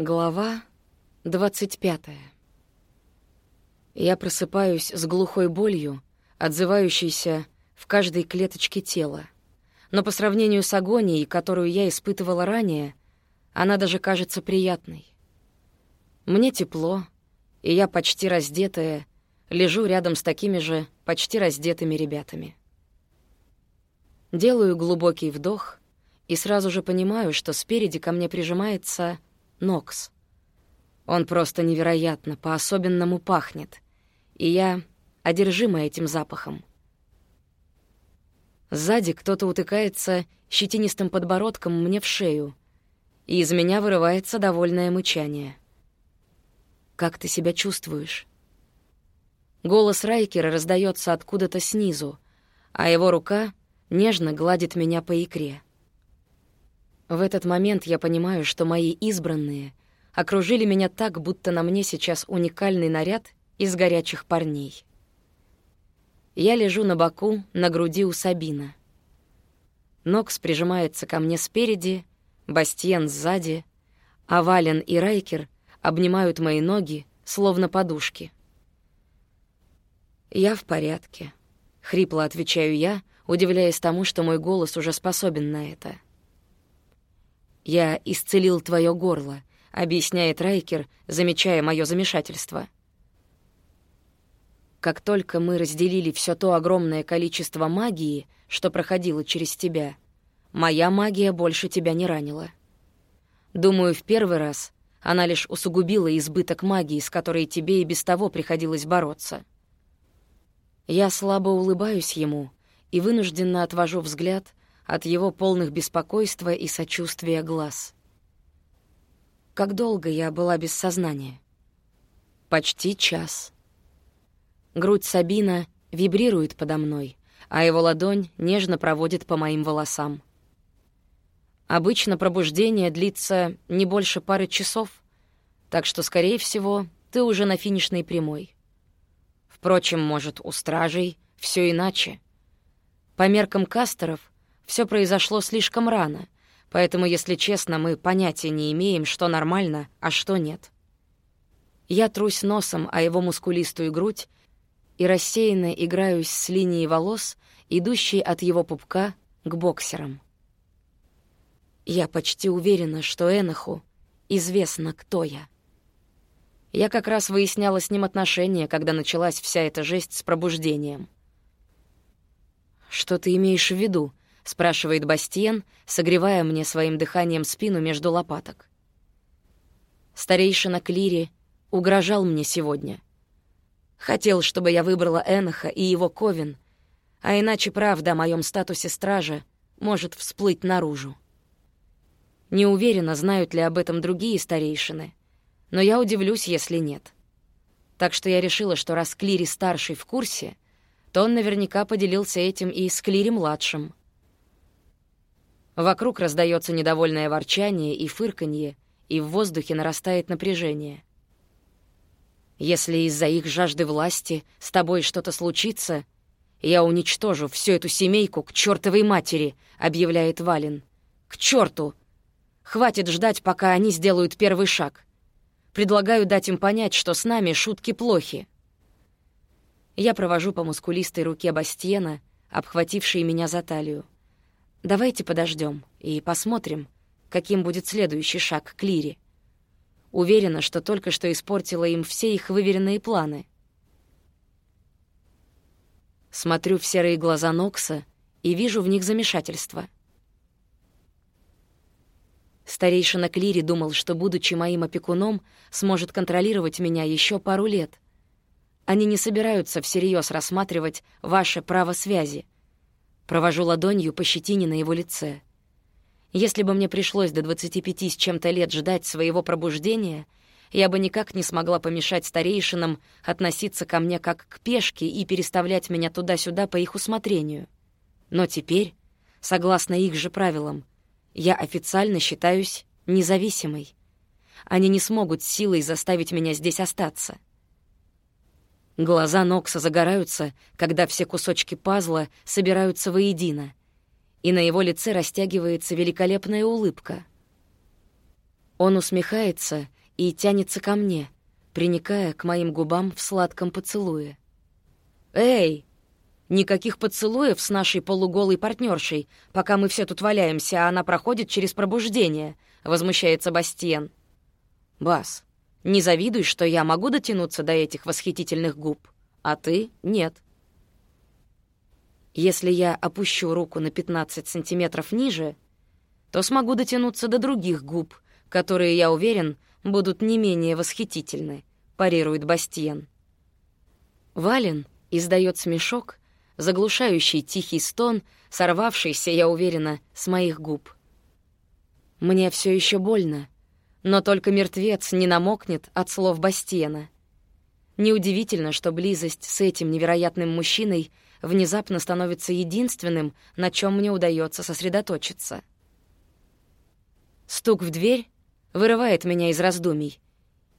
Глава 25. Я просыпаюсь с глухой болью, отзывающейся в каждой клеточке тела. Но по сравнению с агонией, которую я испытывала ранее, она даже кажется приятной. Мне тепло, и я почти раздетая, лежу рядом с такими же почти раздетыми ребятами. Делаю глубокий вдох и сразу же понимаю, что спереди ко мне прижимается Нокс. Он просто невероятно, по-особенному пахнет, и я одержима этим запахом. Сзади кто-то утыкается щетинистым подбородком мне в шею, и из меня вырывается довольное мычание. «Как ты себя чувствуешь?» Голос Райкера раздается откуда-то снизу, а его рука нежно гладит меня по икре. В этот момент я понимаю, что мои избранные окружили меня так, будто на мне сейчас уникальный наряд из горячих парней. Я лежу на боку, на груди у Сабина. Нокс прижимается ко мне спереди, Бастиен сзади, а Вален и Райкер обнимают мои ноги, словно подушки. «Я в порядке», — хрипло отвечаю я, удивляясь тому, что мой голос уже способен на это. «Я исцелил твое горло», — объясняет Райкер, замечая мое замешательство. «Как только мы разделили все то огромное количество магии, что проходило через тебя, моя магия больше тебя не ранила. Думаю, в первый раз она лишь усугубила избыток магии, с которой тебе и без того приходилось бороться». Я слабо улыбаюсь ему и вынужденно отвожу взгляд от его полных беспокойства и сочувствия глаз. Как долго я была без сознания? Почти час. Грудь Сабина вибрирует подо мной, а его ладонь нежно проводит по моим волосам. Обычно пробуждение длится не больше пары часов, так что, скорее всего, ты уже на финишной прямой. Впрочем, может, у стражей все иначе. По меркам кастеров все произошло слишком рано, поэтому, если честно, мы понятия не имеем, что нормально, а что нет. Я трусь носом о его мускулистую грудь и рассеянно играюсь с линией волос, идущей от его пупка к боксерам. Я почти уверена, что Эноху известно, кто я. Я как раз выясняла с ним отношения, когда началась вся эта жесть с пробуждением. «Что ты имеешь в виду?» — спрашивает Бастиен, согревая мне своим дыханием спину между лопаток. Старейшина Клири угрожал мне сегодня. Хотел, чтобы я выбрала Эноха и его Ковен, а иначе правда о моем статусе стража может всплыть наружу. Не уверена, знают ли об этом другие старейшины, но я удивлюсь, если нет. Так что я решила, что раз Клири-старший в курсе, то он наверняка поделился этим и с Клири-младшим — Вокруг раздается недовольное ворчание и фырканье, и в воздухе нарастает напряжение. Если из-за их жажды власти с тобой что-то случится, я уничтожу всю эту семейку к чертовой матери, объявляет Вален. К черту! Хватит ждать, пока они сделают первый шаг. Предлагаю дать им понять, что с нами шутки плохи. Я провожу по мускулистой руке Бастиена, обхватившей меня за талию. Давайте подождем и посмотрим, каким будет следующий шаг к Лире. Уверена, что только что испортила им все их выверенные планы. Смотрю в серые глаза Нокса и вижу в них замешательство. Старейшина Клири думал, что, будучи моим опекуном, сможет контролировать меня еще пару лет. Они не собираются всерьез рассматривать ваше право связи — Провожу ладонью по щетине на его лице. Если бы мне пришлось до 25 с чем-то лет ждать своего пробуждения, я бы никак не смогла помешать старейшинам относиться ко мне как к пешке и переставлять меня туда-сюда по их усмотрению. Но теперь, согласно их же правилам, я официально считаюсь независимой. Они не смогут силой заставить меня здесь остаться. Глаза Нокса загораются, когда все кусочки пазла собираются воедино, и на его лице растягивается великолепная улыбка. Он усмехается и тянется ко мне, приникая к моим губам в сладком поцелуе. «Эй!» Никаких поцелуев с нашей полуголой партнершей, пока мы все тут валяемся, а она проходит через пробуждение, возмущается Бастиен. Бас, не завидуй, что я могу дотянуться до этих восхитительных губ, а ты — нет. Если я опущу руку на 15 сантиметров ниже, то смогу дотянуться до других губ, которые, я уверен, будут не менее восхитительны, парирует Бастиен. Вален издает смешок, заглушающий тихий стон, сорвавшийся, я уверена, с моих губ. Мне все еще больно, но только мертвец не намокнет от слов Бастиена. Неудивительно, что близость с этим невероятным мужчиной внезапно становится единственным, на чем мне удается сосредоточиться. Стук в дверь вырывает меня из раздумий,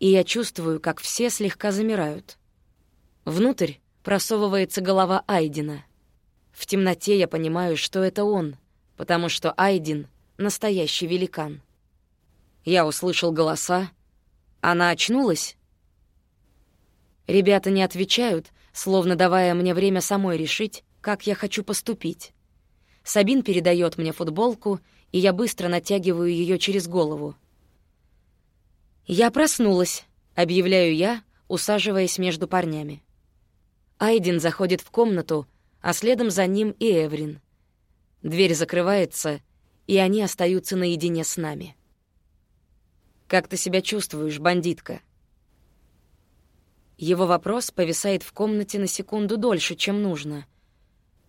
и я чувствую, как все слегка замирают. Внутрь просовывается голова Айдина. В темноте я понимаю, что это он, потому что Айдин — настоящий великан. Я услышал голоса. Она очнулась? Ребята не отвечают, словно давая мне время самой решить, как я хочу поступить. Сабин передает мне футболку, и я быстро натягиваю ее через голову. «Я проснулась», — объявляю я, усаживаясь между парнями. Айдин заходит в комнату, а следом за ним и Эврин. Дверь закрывается, и они остаются наедине с нами. «Как ты себя чувствуешь, бандитка?» Его вопрос повисает в комнате на секунду дольше, чем нужно.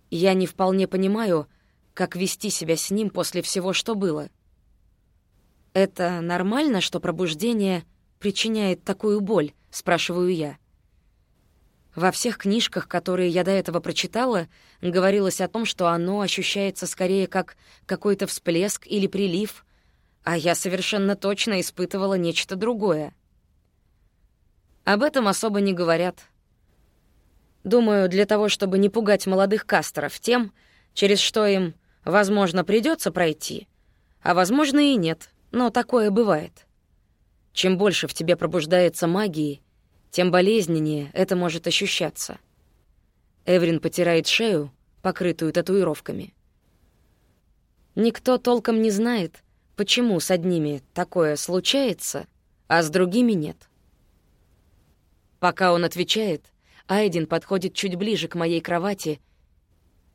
Я не вполне понимаю, как вести себя с ним после всего, что было. «Это нормально, что пробуждение причиняет такую боль?» — спрашиваю я. Во всех книжках, которые я до этого прочитала, говорилось о том, что оно ощущается скорее как какой-то всплеск или прилив, а я совершенно точно испытывала нечто другое. Об этом особо не говорят. Думаю, для того, чтобы не пугать молодых кастеров тем, через что им, возможно, придется пройти, а возможно и нет, но такое бывает. Чем больше в тебе пробуждается магии — тем болезненнее это может ощущаться. Эврин потирает шею, покрытую татуировками. Никто толком не знает, почему с одними такое случается, а с другими нет. Пока он отвечает, Айден подходит чуть ближе к моей кровати,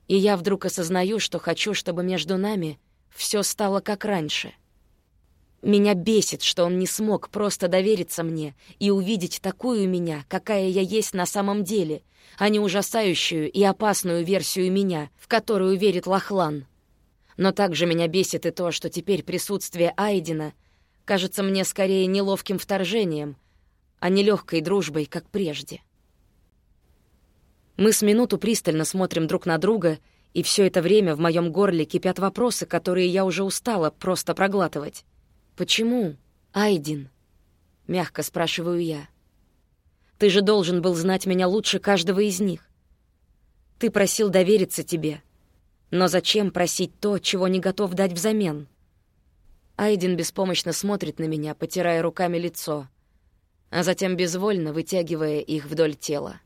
и я вдруг осознаю, что хочу, чтобы между нами все стало как раньше — меня бесит, что он не смог просто довериться мне и увидеть такую меня, какая я есть на самом деле, а не ужасающую и опасную версию меня, в которую верит Лохлан. Но также меня бесит и то, что теперь присутствие Айдена кажется мне скорее неловким вторжением, а не легкой дружбой, как прежде. Мы с минуту пристально смотрим друг на друга, и все это время в моем горле кипят вопросы, которые я уже устала просто проглатывать. «Почему, Айдин?» — мягко спрашиваю я. «Ты же должен был знать меня лучше каждого из них. Ты просил довериться тебе. Но зачем просить то, чего не готов дать взамен?» Айдин беспомощно смотрит на меня, потирая руками лицо, а затем безвольно вытягивая их вдоль тела.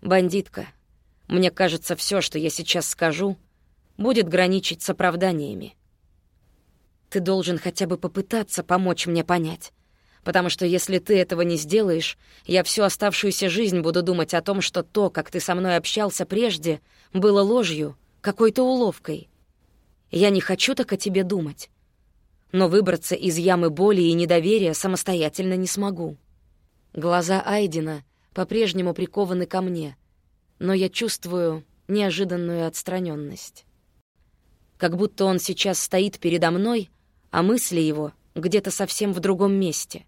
«Бандитка, мне кажется, все, что я сейчас скажу, будет граничить с оправданиями. Ты должен хотя бы попытаться помочь мне понять. Потому что если ты этого не сделаешь, я всю оставшуюся жизнь буду думать о том, что то, как ты со мной общался прежде, было ложью, какой-то уловкой. Я не хочу так о тебе думать. Но выбраться из ямы боли и недоверия самостоятельно не смогу. Глаза Айдена по-прежнему прикованы ко мне, но я чувствую неожиданную отстраненность. Как будто он сейчас стоит передо мной — а мысли его где-то совсем в другом месте.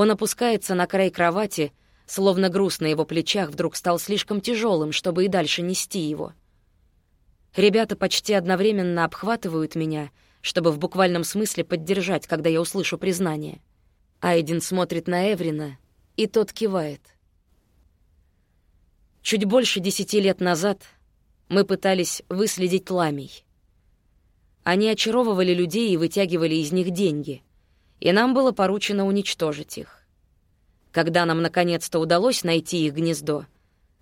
Он опускается на край кровати, словно груз на его плечах вдруг стал слишком тяжелым, чтобы и дальше нести его. Ребята почти одновременно обхватывают меня, чтобы в буквальном смысле поддержать, когда я услышу признание. Айден смотрит на Эврина, и тот кивает. Чуть больше десяти лет назад мы пытались выследить ламий. Они очаровывали людей и вытягивали из них деньги, и нам было поручено уничтожить их. Когда нам наконец-то удалось найти их гнездо,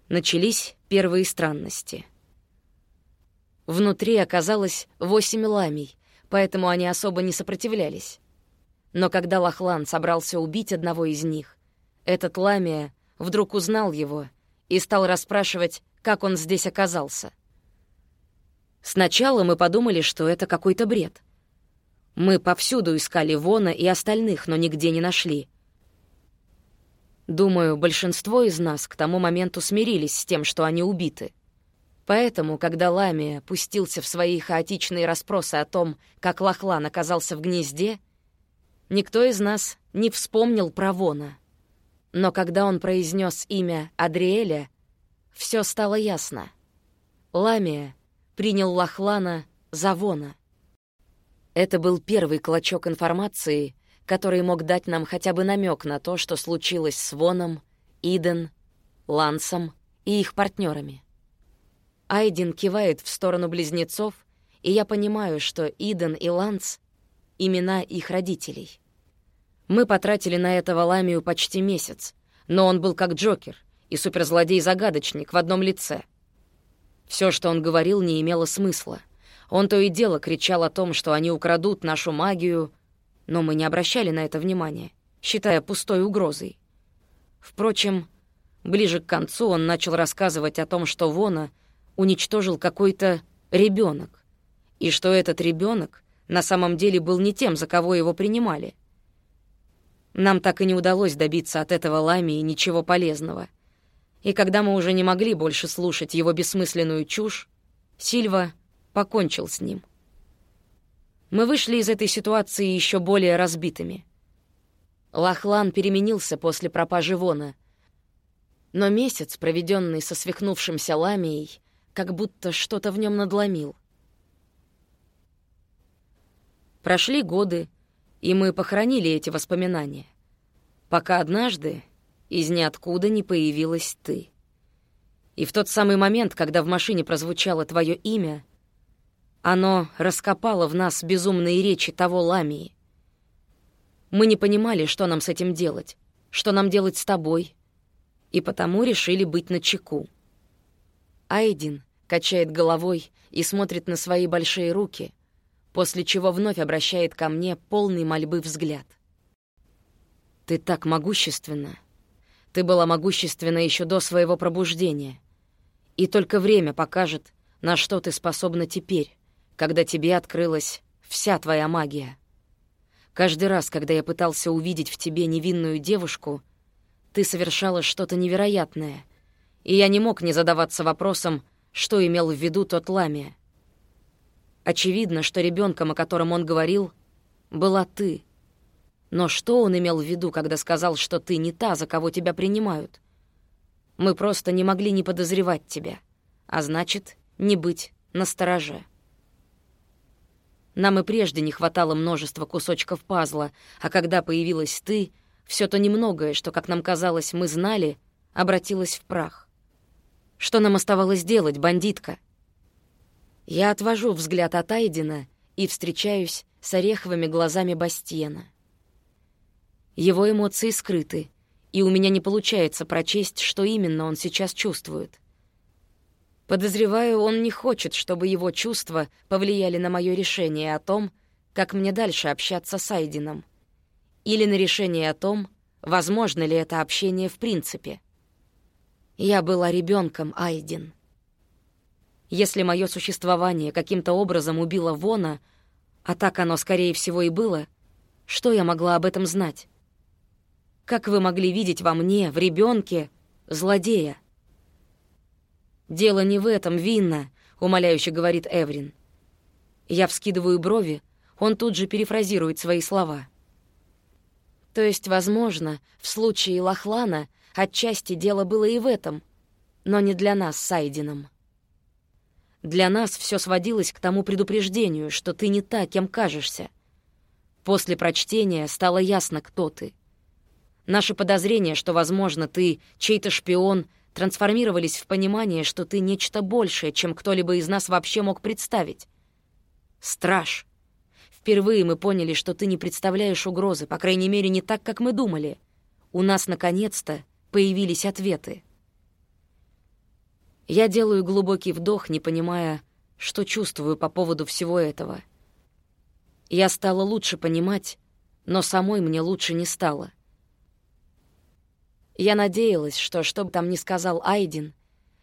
начались первые странности. Внутри оказалось восемь ламий, поэтому они особо не сопротивлялись. Но когда Лохлан собрался убить одного из них, этот ламия вдруг узнал его и стал расспрашивать, как он здесь оказался. Сначала мы подумали, что это какой-то бред. Мы повсюду искали Вона и остальных, но нигде не нашли. Думаю, большинство из нас к тому моменту смирились с тем, что они убиты. Поэтому, когда Ламия пустился в свои хаотичные расспросы о том, как Лохлан оказался в гнезде, никто из нас не вспомнил про Вона. Но когда он произнес имя Адриэля, все стало ясно. Ламия принял Лохлана за Вона. Это был первый клочок информации, который мог дать нам хотя бы намек на то, что случилось с Воном, Иден, Лансом и их партнерами. Айден кивает в сторону близнецов, и я понимаю, что Иден и Ланс — имена их родителей. Мы потратили на этого Ламию почти месяц, но он был как Джокер и суперзлодей-загадочник в одном лице. Все, что он говорил, не имело смысла. Он то и дело кричал о том, что они украдут нашу магию, но мы не обращали на это внимания, считая пустой угрозой. Впрочем, ближе к концу он начал рассказывать о том, что Вона уничтожил какой-то ребенок, и что этот ребенок на самом деле был не тем, за кого его принимали. Нам так и не удалось добиться от этого Ламии ничего полезного. И когда мы уже не могли больше слушать его бессмысленную чушь, Сильва покончил с ним. Мы вышли из этой ситуации еще более разбитыми. Лахлан переменился после пропажи Вона, но месяц, проведенный со свихнувшимся ламией, как будто что-то в нем надломил. Прошли годы, и мы похоронили эти воспоминания, пока однажды из ниоткуда не появилась ты. И в тот самый момент, когда в машине прозвучало твое имя — оно раскопало в нас безумные речи того ламии. Мы не понимали, что нам с этим делать, что нам делать с тобой, и потому решили быть начеку. Айдин качает головой и смотрит на свои большие руки, после чего вновь обращает ко мне полный мольбы взгляд. «Ты так могущественна. Ты была могущественна еще до своего пробуждения. И только время покажет, на что ты способна теперь когда тебе открылась вся твоя магия. Каждый раз, когда я пытался увидеть в тебе невинную девушку, ты совершала что-то невероятное, и я не мог не задаваться вопросом, что имел в виду тот Ламия. Очевидно, что ребенком, о котором он говорил, была ты. Но что он имел в виду, когда сказал, что ты не та, за кого тебя принимают? Мы просто не могли не подозревать тебя, а значит, не быть настороже. Нам и прежде не хватало множества кусочков пазла, а когда появилась ты, все то немногое, что, как нам казалось, мы знали, обратилось в прах. Что нам оставалось делать, бандитка? Я отвожу взгляд от Айдена и встречаюсь с ореховыми глазами Бастиена. Его эмоции скрыты, и у меня не получается прочесть, что именно он сейчас чувствует — Подозреваю, он не хочет, чтобы его чувства повлияли на мое решение о том, как мне дальше общаться с Айдином. Или на решение о том, возможно ли это общение в принципе. Я была ребенком, Айдин. Если мое существование каким-то образом убило Вона, а так оно, скорее всего, и было, что я могла об этом знать? Как вы могли видеть во мне, в ребенке, злодея? «Дело не в этом, Винна», — умоляюще говорит Эврин. Я вскидываю брови, он тут же перефразирует свои слова. То есть, возможно, в случае Лохлана отчасти дело было и в этом, но не для нас с Айдином. Для нас все сводилось к тому предупреждению, что ты не та, кем кажешься. После прочтения стало ясно, кто ты. Наше подозрение, что, возможно, ты чей-то шпион, трансформировались в понимание, что ты нечто большее, чем кто-либо из нас вообще мог представить. Страж. Впервые мы поняли, что ты не представляешь угрозы, по крайней мере, не так, как мы думали. У нас, наконец-то, появились ответы. Я делаю глубокий вдох, не понимая, что чувствую по поводу всего этого. Я стала лучше понимать, но самой мне лучше не стало. Я надеялась, что, что бы там ни сказал Айдин,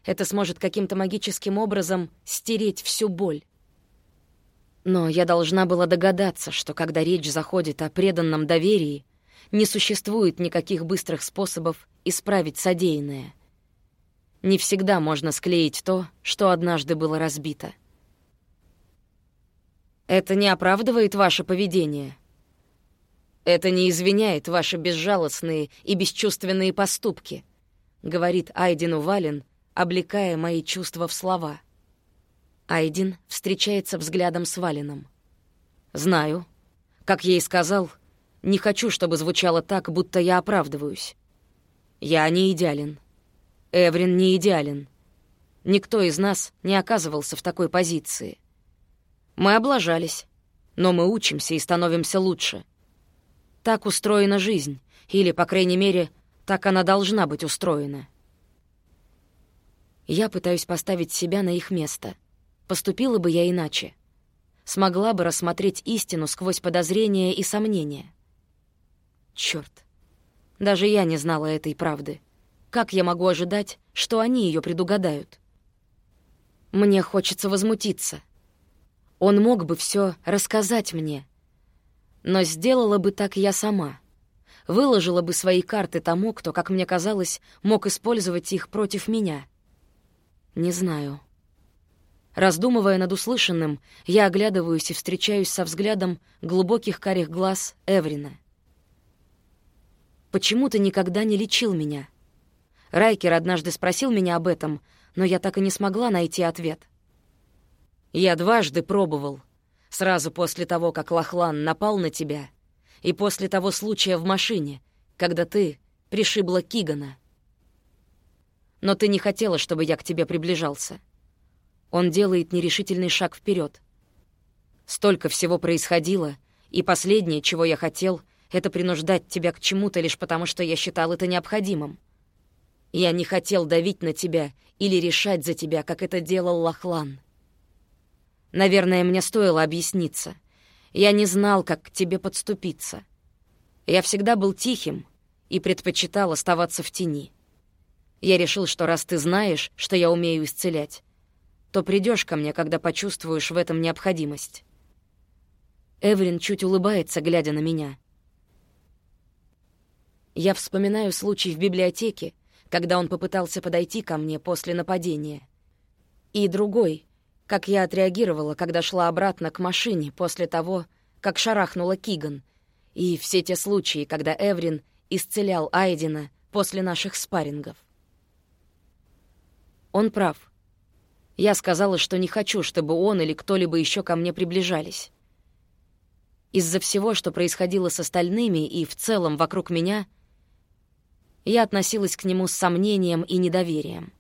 это сможет каким-то магическим образом стереть всю боль. Но я должна была догадаться, что когда речь заходит о преданном доверии, не существует никаких быстрых способов исправить содеянное. Не всегда можно склеить то, что однажды было разбито. Это не оправдывает ваше поведение. Это не извиняет ваши безжалостные и бесчувственные поступки, говорит Айдину Вален, облекая мои чувства в слова. Айдин встречается взглядом с Валином. «Знаю. Как и сказал, не хочу, чтобы звучало так, будто я оправдываюсь. Я не идеален. Эврин не идеален. Никто из нас не оказывался в такой позиции. Мы облажались, но мы учимся и становимся лучше. Так устроена жизнь, или, по крайней мере, так она должна быть устроена. Я пытаюсь поставить себя на их место. Поступила бы я иначе. Смогла бы рассмотреть истину сквозь подозрения и сомнения. Чёрт. Даже я не знала этой правды. Как я могу ожидать, что они её предугадают? Мне хочется возмутиться. Он мог бы всё рассказать мне. Но сделала бы так я сама. Выложила бы свои карты тому, кто, как мне казалось, мог использовать их против меня — не знаю. Раздумывая над услышанным, я оглядываюсь и встречаюсь со взглядом глубоких карих глаз Эврина. «Почему ты никогда не лечил меня?» Райкер однажды спросил меня об этом, но я так и не смогла найти ответ. «Я дважды пробовал. Сразу после того, как Лохлан напал на тебя, и после того случая в машине, когда ты пришибла Кигана но ты не хотела, чтобы я к тебе приближался. Он делает нерешительный шаг вперед. Столько всего происходило, и последнее, чего я хотел, это принуждать тебя к чему-то лишь потому, что я считал это необходимым. Я не хотел давить на тебя или решать за тебя, как это делал Лохлан. Наверное, мне стоило объясниться. Я не знал, как к тебе подступиться. Я всегда был тихим и предпочитал оставаться в тени. Я решил, что раз ты знаешь, что я умею исцелять, то придешь ко мне, когда почувствуешь в этом необходимость». Эврин чуть улыбается, глядя на меня. Я вспоминаю случай в библиотеке, когда он попытался подойти ко мне после нападения. И другой, как я отреагировала, когда шла обратно к машине после того, как шарахнула Киган, и все те случаи, когда Эврин исцелял Айдена после наших спаррингов. Он прав. Я сказала, что не хочу, чтобы он или кто-либо еще ко мне приближались. Из-за всего, что происходило с остальными и в целом вокруг меня, я относилась к нему с сомнением и недоверием.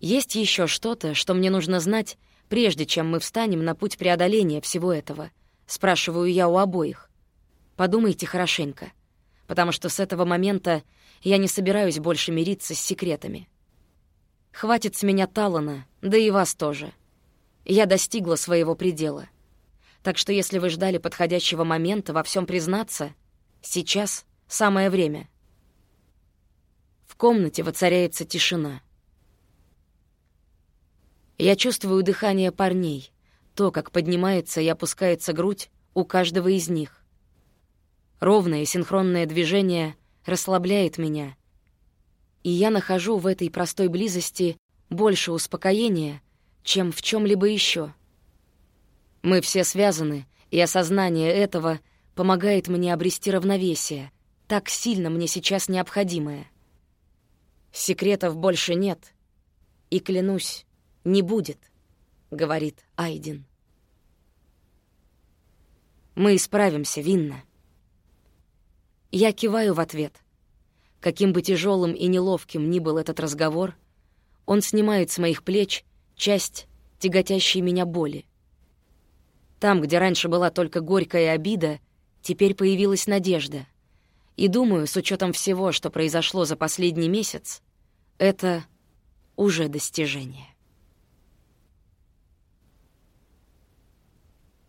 Есть еще что-то, что мне нужно знать, прежде чем мы встанем на путь преодоления всего этого? Спрашиваю я у обоих. Подумайте хорошенько, потому что с этого момента я не собираюсь больше мириться с секретами. Хватит с меня Талана, да и вас тоже. Я достигла своего предела. Так что если вы ждали подходящего момента во всем признаться, сейчас самое время. В комнате воцаряется тишина. Я чувствую дыхание парней, то, как поднимается и опускается грудь у каждого из них. Ровное синхронное движение — расслабляет меня. И я нахожу в этой простой близости больше успокоения, чем в чем либо еще. Мы все связаны, и осознание этого помогает мне обрести равновесие, так сильно мне сейчас необходимое. Секретов больше нет, и, клянусь, не будет, — говорит Айдин. Мы исправимся, Винна. Я киваю в ответ. Каким бы тяжелым и неловким ни был этот разговор, он снимает с моих плеч часть тяготящей меня боли. Там, где раньше была только горькая обида, теперь появилась надежда. И думаю, с учетом всего, что произошло за последний месяц, это уже достижение.